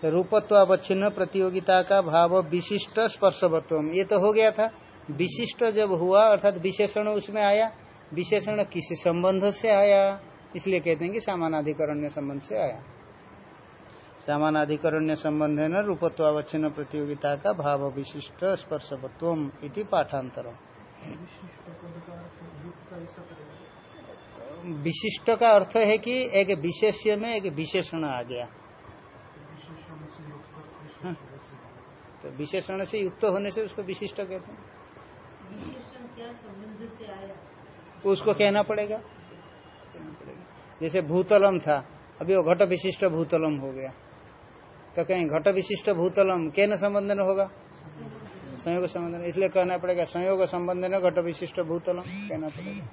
रूपत्वावच्छिन्न प्रतियोगिता का भाव विशिष्ट स्पर्शवत्व ये तो हो गया था। विशिष्ट जब हुआ, अर्थात विशेषण उसमें आया। विशेषण किस संबंध से आया? इसलिए कहते हैं कि सामानाधिकरण्य संबंध से आया। सामानाधिकरण्य संबंध है न रूपत्वावच्छिन्न प्रतियोगिता का भाव विशिष्ट स्पर्शवत्व इति पाठांतर विशिष्ट का अर्थ है कि एक विशेष्य में एक विशेषण आ गया। तो विशेषण से युक्त होने से उसको विशिष्ट कहते हैं। उसको कहना पड़ेगा। जैसे भूतलम था। अभी वो घट विशिष्ट भूतलम हो गया। तो कहीं घट विशिष्ट भूतलम के न संबंधन होगा? संयोग संबंधन। इसलिए कहना पड़ेगा, संयोग संबंधन घट विशिष्ट भूतलम कहना पड़ेगा।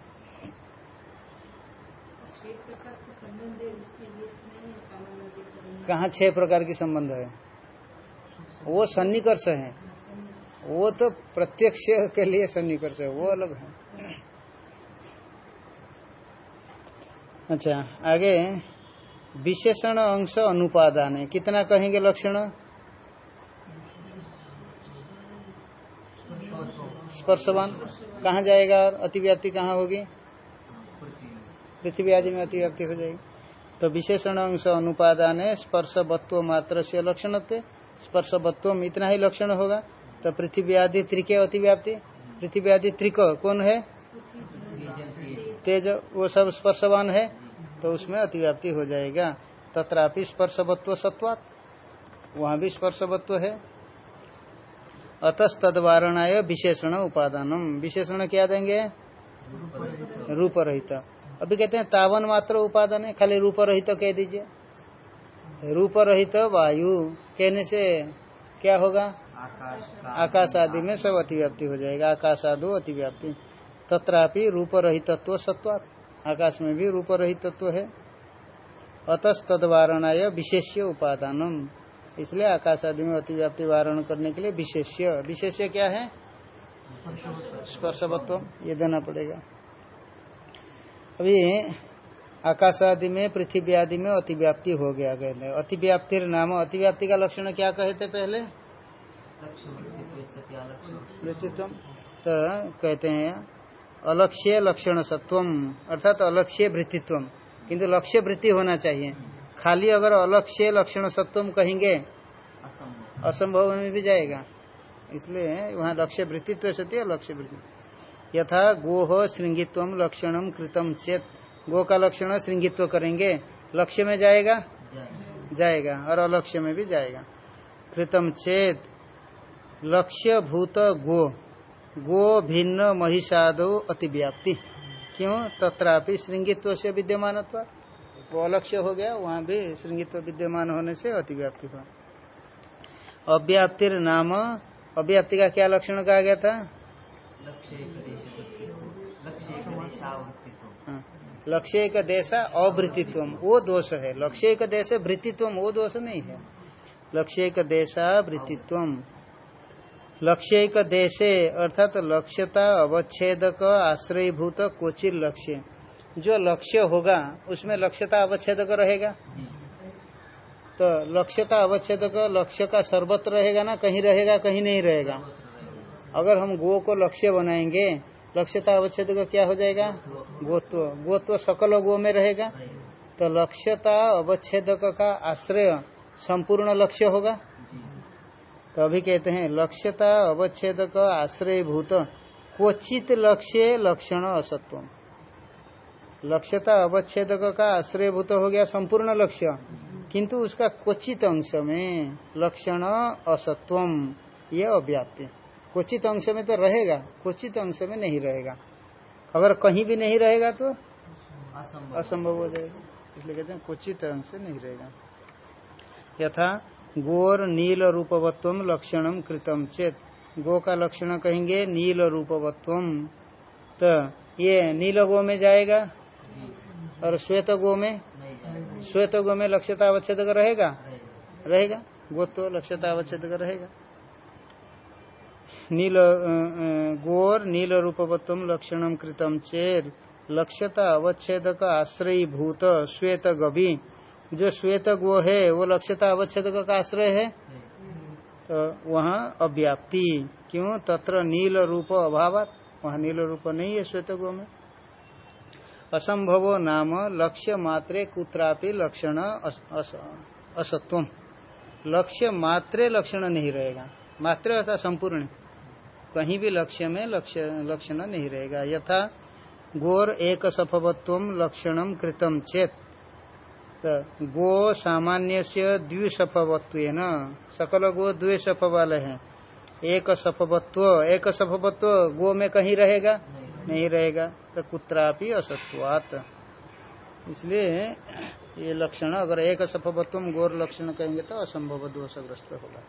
कहाँ छह प्रकार की संबंध है? वो सन्निकर्ष है। वो तो प्रत्यक्ष के लिए सन्निकर्ष है, वो अलग है। अच्छा आगे, विशेषण अंश अनुपादान है। कितना कहेंगे लक्षण? स्पर्शवान। कहाँ जाएगा और अतिव्याप्ति कहाँ होगी? पृथ्वी आदि में अतिव्याप्ति हो जाएगी। तो विशेषण अंश अनुपादान है, स्पर्शवत्व मात्र से लक्षण स्पर्शवत्व इतना ही लक्षण होगा। तो पृथ्वी आदि त्रिके अतिव्याप्ति। पृथ्वी आदि त्रिक कौन है? तेज वो सब स्पर्शवान है तो उसमें अतिव्याप्ति हो जाएगा। तथापि स्पर्शवत्व सत्वात। वहाँ भी स्पर्शवत्व है। अतस्तवारणाय विशेषण उपादानम। विशेषण क्या देंगे? रूप रहित अभी कहते हैं तावन मात्र उपादान है, खाली रूप रहित कह दीजिए। रूप रहित वायु कहने से क्या होगा? आकाश आदि में सब अतिव्याप्ति हो जाएगा। आकाश आदि अतिव्याप्ति। तथापि रूप रहितत्व सत्वात। आकाश में भी रूप रहितत्व है। अतस्तवारणाय विशेष्य उपादानम। इसलिए आकाश आदि में अतिव्याप्ति वारण करने के लिए विशेष्य। विशेष्य क्या है? स्पर्शवत्व ये देना पड़ेगा। अभी आकाश आदि में पृथ्वी आदि में अतिव्याप्ति हो गया कहते हैं अतिव्याप्ति नाम अतिव्याप्ति का लक्षण क्या कहे थे पहले? तो कहते हैं अलक्ष्य लक्षण सत्वम, अर्थात अलक्ष्य वृत्तित्व किंतु लक्ष्य वृत्ति होना चाहिए। खाली अगर अलक्ष्य लक्षण सत्वम कहेंगे, असंभव में भी जाएगा। इसलिए वहाँ लक्ष्य वृत्तित्व सत्य लक्ष्य वृत्ति। यथा गोह श्रृंगित्व लक्षणम कृतम चेत। गो का लक्षण श्रृंगित्व करेंगे, लक्ष्य में जाएगा? जाएगा, और अलक्ष्य में भी जाएगा। कृतम चेत लक्ष्य भूत गो। गो भिन्न महिषादो अतिव्याप्ति। क्यों? तथापि श्रृंगित्व से विद्यमान वो अलक्ष्य हो गया, वहाँ भी श्रृंगित्व विद्यमान होने से अतिव्याप्ति हुआ। अव्याप्तिर नाम, अव्याप्ति का क्या लक्षण कहा गया था? लक्ष्य एक देशा अवृत्तित्व वो दोष है। लक्ष्य एक देश वृत्तित्व वो दोष नहीं है। लक्ष्य एक देशा वृत्तित्व लक्ष्य एक देशे, अर्थात तो लक्ष्यता अवच्छेदक आश्रयभूत कोचिर लक्ष्य। जो लक्ष्य होगा, उसमें लक्ष्यता अवच्छेदक रहेगा? तो लक्ष्यता अवच्छेदक, लक्ष्य का सर्वत्र रहेगा ना? कहीं रहेगा, कहीं नहीं रहेगा? अगर हम गो को लक्ष्य बनाएँगे, लक्ष्यता अवच्छेदक क्या हो जाएगा? गोत्व। गोत्व सकल गो में रहेगा। तो लक्ष्यता अवच्छेद का आश्रय, संपूर्ण लक्ष्य होगा। तो अभी कहते हैं, लक्ष्यता अवच्छेदक आश्रय भूत क्वचित लक्ष्य लक्षण असत्व लक्ष्यता अवच्छेद का आश्रय भूत हो गया संपूर्ण लक्ष्य, किंतु उसका क्वचित अंश में लक्षण असत्वम, ये अव्याप्ति। क्वचित अंश में तो रहेगा, क्वचित अंश में नहीं रहेगा। अगर कहीं भी नहीं रहेगा तो असंभव हो जाएगा। इसलिए कहते हैं, क्वचित अंश नहीं रहेगा। यथा गोर नील रूपवत्व लक्षणम कृतम चेत। गो का लक्षण कहेंगे, नील रूपवत्व। तो ये नील गो में जाएगा? और श्वेत गो में? श्वेत गो में लक्ष्यता अवच्छेद रहेगा? रहेगा। गोत्व लक्ष्यता अवच्छेद रहेगा। नील गोर नील रूपवत्व लक्षणम कृतम चेर लक्ष्यता अवच्छेदक आश्रयी भूत श्वेत गभी। जो श्वेत गो है, वो लक्ष्यता अवच्छेद का आश्रय है। तो वहाँ अव्याप्ति। क्यों? तत्र नील रूप अभाव वहाँ नील रूप नहीं है श्वेत गो में। असंभव नाम लक्ष्य मात्रे कुत्रापि लक्षण असत्व लक्ष्य मात्रे लक्षण नहीं रहेगा। मात्र अर्थात संपूर्ण। कहीं भी लक्ष्य में लक्ष्य, लक्षण नहीं रहेगा। यथा गोर एक सफवत्व लक्षणम कृतम चेत। तो गो सामान्य से द्विसफवत्व न सकल गो द्विसफ वाले हैं एक सफवत्व एक सफवत्व गो में कहीं रहेगा? नहीं नहीं रहेगा। तो कुत्रापि असत्वात। इसलिए ये लक्षण, अगर एक सफवत्व गोर लक्षण कहेंगे तो असंभव दोषग्रस्त होगा।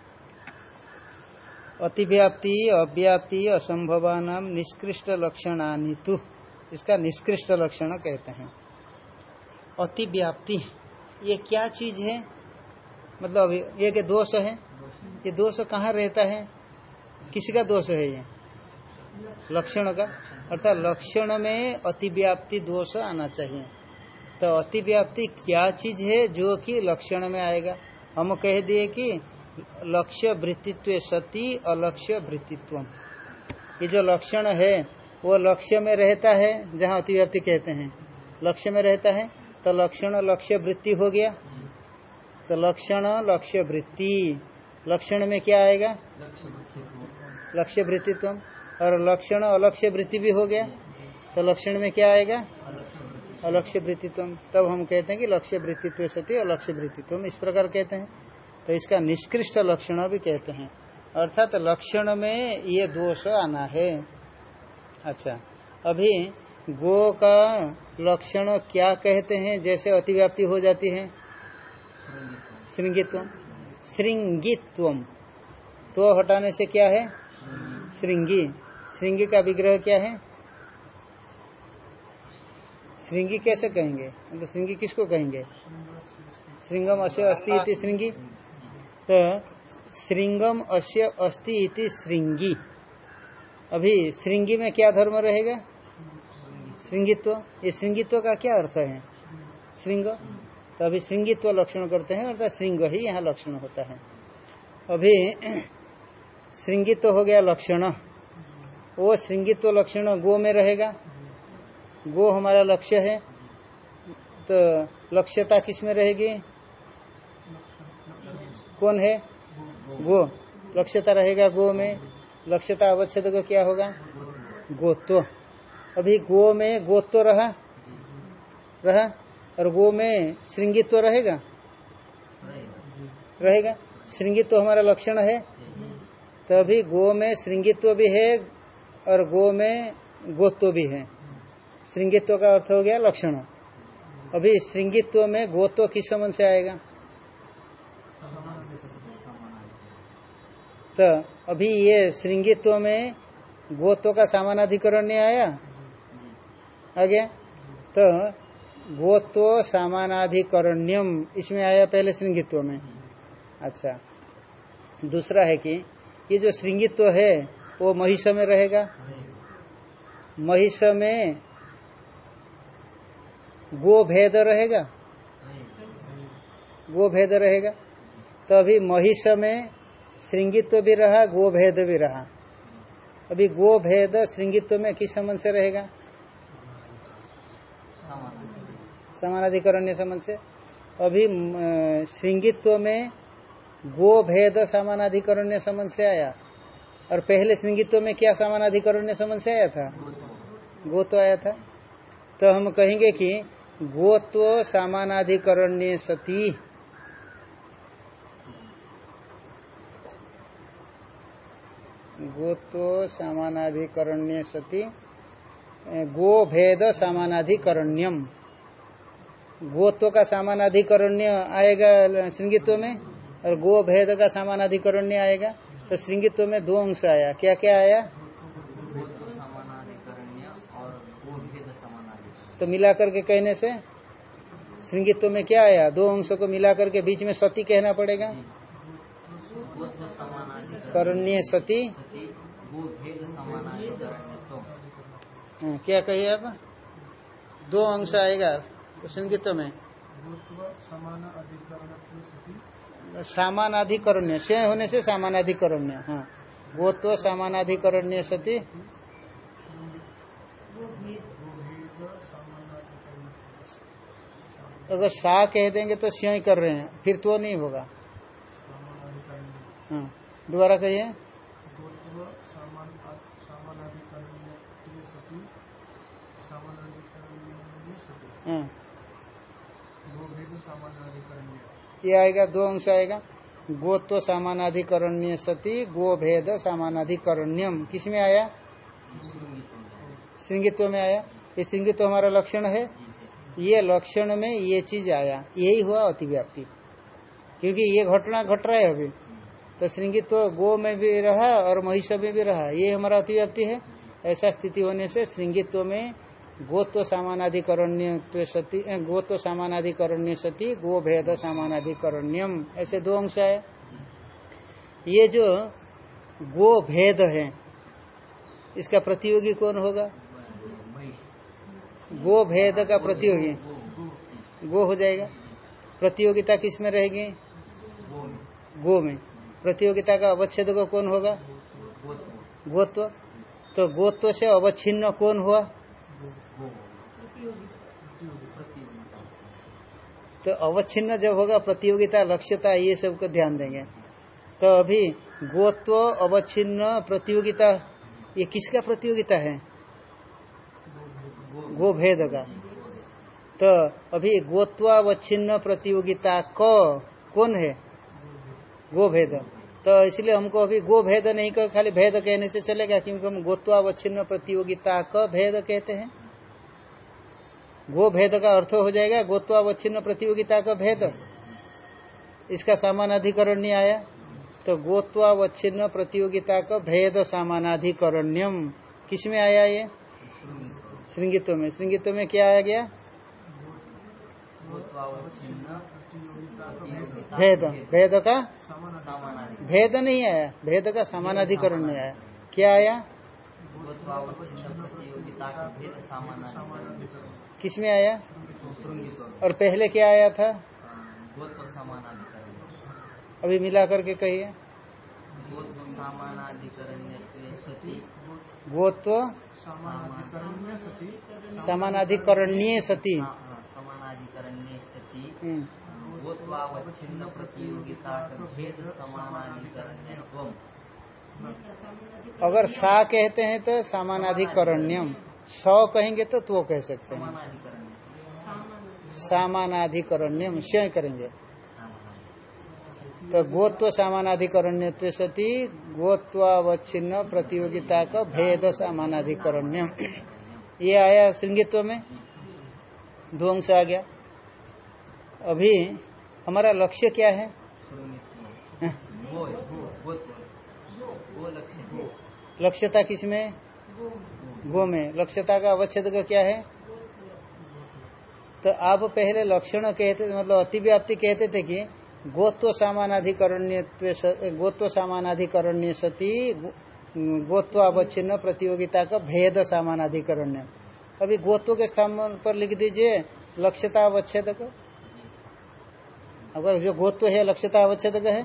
अतिव्याप्ति, अव्याप्ति, असंभवान निष्कृष्ट लक्षणानि तु, इसका निष्कृष्ट लक्षण कहते हैं। अतिव्याप्ति ये क्या चीज़ है? मतलब ये के दोष है? ये दोष कहाँ रहता है? किसी का दोष है ये? लक्षण का। अर्थात लक्षण में अतिव्याप्ति दोष आना चाहिए। तो अतिव्याप्ति क्या चीज़ है जो कि लक्षण में आएगा? हम कह दिए कि लक्ष्य वृत्तित्व सती, अलक्ष्य वृत्तित्व ये जो लक्षण है, वो लक्ष्य में रहता है, जहाँ अतिव्याप्ति कहते हैं। लक्ष्य में रहता है? तो लक्षण लक्ष्य वृत्ति हो गया। तो लक्षण लक्ष्य वृत्ति। लक्षण में क्या आएगा? लक्ष्य वृत्तित्व। और लक्षण अलक्ष्य वृत्ति भी हो गया। तो लक्षण में क्या आएगा? अलक्ष्य वृत्तित्व। तब हम कहते हैं कि लक्ष्य वृत्तित्व सती अलक्ष्य वृत्तित्व। इस प्रकार कहते हैं। तो इसका निष्कृष्ट लक्षण भी कहते हैं। अर्थात लक्षण में ये दोष आना है। अच्छा। अभी गो का लक्षण क्या कहते हैं? जैसे अतिव्याप्ति हो जाती है। श्रृंगित्व श्रृंगित्व तो हटाने से क्या है? श्रृंगी। श्रृंगी का विग्रह क्या है? श्रृंगी कैसे कहेंगे? तो श्रृंगी किसको कहेंगे? श्रृंगम अस्य अस्थि इति श्रृंगी। तो श्रृंगम अस्य अस्थि इति श्रृंगी। अभी श्रृंगी में क्या धर्म रहेगा? श्रृंगित्व ये श्रृंगित्व का क्या अर्थ है? श्रृंग तो अभी श्रृंगित्व लक्षण करते हैं, अर्थात श्रृंग ही यहाँ लक्षण होता है। अभी श्रृंगित्व हो गया लक्षण। वो श्रृंगित्व लक्षण गो में रहेगा। गो हमारा लक्ष्य है। तो लक्ष्यता किसमें रहेगी? कौन है? गो। लक्ष्यता रहेगा गो में। लक्ष्यता अवच्छेद क्या होगा? गोत्व। अभी गो में गोत्व तो रहा रहा, और गो में श्रृंगित्व तो रहेगा? रहेगा। श्रृंगित्व तो हमारा लक्षण है। तो अभी गो में श्रृंगित्व भी है, और गो में गोत्व भी है। श्रृंगित्व का अर्थ हो गया लक्षण। अभी श्रृंगित्व में गोत्व किस समझ से आएगा? तो अभी ये श्रृंगित्व में गोत्व का सामानाधिकरण नहीं आया? आ गया तो गोत्व सामानाधिकरण्यम, इसमें आया पहले श्रृंगित्व में। अच्छा। दूसरा है कि ये जो श्रृंगित्व है, वो महिष में रहेगा? महिष में गो भेद रहेगा? गो भेद रहेगा। तो अभी महिष में श्रृंगित्व भी रहा गो भेद भी रहा। अभी गो भेद श्रृंगित्व में किस संबंध से रहेगा? समानाधिकरण्य संबंध से। अभी श्रृंगित्व में गो भेद समानाधिकरण्य संबंध से आया। और पहले श्रृंगित्व में क्या समानाधिकरण्य संबंध से आया था? गोत्व आया था। तो हम कहेंगे कि गोत्व सामानाधिकरण्य सती। गोत्व सामानाधिकरण्य सती। गो भेद सामानाधिकरण्यम। गोत्व का सामान अधिकरण्य आएगा श्रृंगित्व में और गो भेद का सामान अधिकरण्य आएगा। तो श्रृंगित्व में दो अंश आया। क्या क्या आया तो मिलाकर के कहने से श्रृंगित्व में क्या आया? दो अंशों को मिलाकर के बीच में सती कहना पड़ेगा। करण्य सती। हाँ, क्या कहिए आप? दो अंश आएगा। संगीत में। सामानाधिकरण्य से होने से सामानाधिकरण्य हाँ। गोत्व सामानाधिकरण्य सती। अगर सा कह देंगे तो स्यों ही कर रहे हैं फिर तो नहीं होगा। हाँ दोबारा कहिए। हाँ। ये आएगा, दो अंश आएगा। गोत्व सामानाधिकरण्य सती, गो भेद सामानाधिकरण्यम। किसमें आया? श्रृंगित्व में आया। ये श्रृंगित्व हमारा लक्षण है। ये लक्षण में ये चीज़ आया। यही हुआ अतिव्याप्ति। क्योंकि ये घटना घट रहा है अभी। तो श्रृंगित्व गो में भी रहा और महिष में भी रहा। ये हमारा अतिव्याप्ति है। ऐसा स्थिति होने से श्रृंगित्व में गोत्व सामानाधिकरण्य सती गोत्व सामानाधिकरण्य सती, गो भेद सामानाधिकरण्यम। ऐसे दो अंश है। ये जो गो भेद है, इसका प्रतियोगी कौन होगा? गो भेद का प्रतियोगी। गो हो जाएगा। प्रतियोगिता किसमें रहेगी? गो में। प्रतियोगिता का अवच्छेद कौन होगा? गोत्व। तो गोत्व से अवच्छिन्न कौन हुआ? तो अवच्छिन्न जब होगा, प्रतियोगिता, लक्ष्यता, ये सबको ध्यान देंगे। तो अभी गोत्व, अवच्छिन्न, प्रतियोगिता, ये किसका प्रतियोगिता है? गो भेद का। तो अभी गोत्वावच्छिन्न प्रतियोगिता क, कौन है? गो भेद तो इसलिए हमको अभी गो भेद नहीं कर खाली भेद कहने से चलेगा, क्योंकि हम गोत्वावच्छिन्न प्रतियोगिता क, भेद कहते हैं। गो भेद का अर्थ हो जाएगा गोत्वावच्छिन्न प्रतियोगिता का भेद। इसका सामानाधिकरण नहीं आया। तो गोत्वावच्छिन्न प्रतियोगिता का भेद सामानाधिकरण्यम। किसमें आया ये? श्रृंगित्व में। श्रृंगित्व में क्या आया गया? भेद। भेद। का? भेद नहीं आया। भेद का समानाधिकरण नहीं आया। क्या आया? किसमें आया? और पहले क्या आया था? अभी मिला करके कहिए। गोत्व समानाधिकरणीय सती। समानाधिकरण्य सती। हम्म, गोत्वावच्छिन्न प्रतियोगिता भेद अगर सा कहते हैं तो समानाधिकरण्यम। स कहेंगे तो तो कह सकते हैं। समानाधिकरण्य सामानाधिकरण्यम स्वयं करेंगे। तो गोत्व सामानाधिकरण्य सती गोत्वावच्छिन्न प्रतियोगिता का भेद सामानाधिकरण्यम। ये आया श्रृंगित्व में? अंश आ गया। अभी हमारा लक्ष्य क्या है? वो वो गोत्व वो लक्ष्यता किसमें? गो में लक्ष्यता का अवच्छेद का क्या है? तो आप पहले लक्षण कहते मतलब अतिव्याप्ति कहते थे कि गोत्व सामानाधिकरण्य गोत्व सामानाधिकरण्य सती गोत्व अवच्छिन्न प्रतियोगिता का भेद सामानाधिकरण्य। अभी गोत्व के स्थान पर लिख दीजिए लक्ष्यता अवच्छेद अगर जो गोत्व है लक्ष्यता अवच्छेद है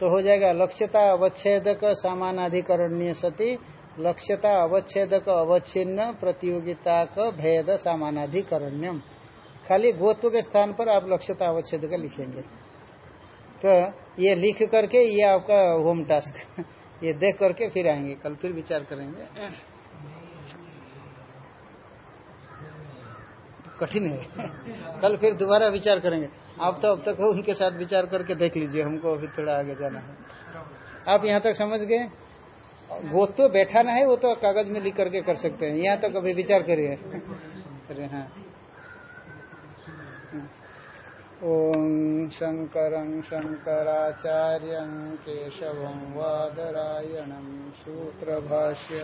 तो हो जाएगा लक्ष्यता अवच्छेदक सामानाधिकरण्य सती लक्ष्यता अवच्छेदक अवच्छिन्न प्रतियोगिता का भेद सामानाधिकरण्यम। खाली गोत्व के स्थान पर आप लक्ष्यता अवच्छेद का लिखेंगे। तो ये लिख करके ये आपका होम टास्क। ये देख करके फिर आएँगे। कल फिर विचार करेंगे। कठिन है। कल फिर दोबारा विचार करेंगे। आप तो अब तक उनके साथ विचार करके देख लीजिए। हमको अभी थोड़ा आगे जाना है। आप यहाँ तक समझ गए? वो तो बैठाना है, वो तो कागज़ में लिख करके कर सकते हैं। यहाँ तो कभी विचार करिए। अरे हाँ। ओम शंकर शंकराचार्य केशव वादरायणम सूत्र भाष्य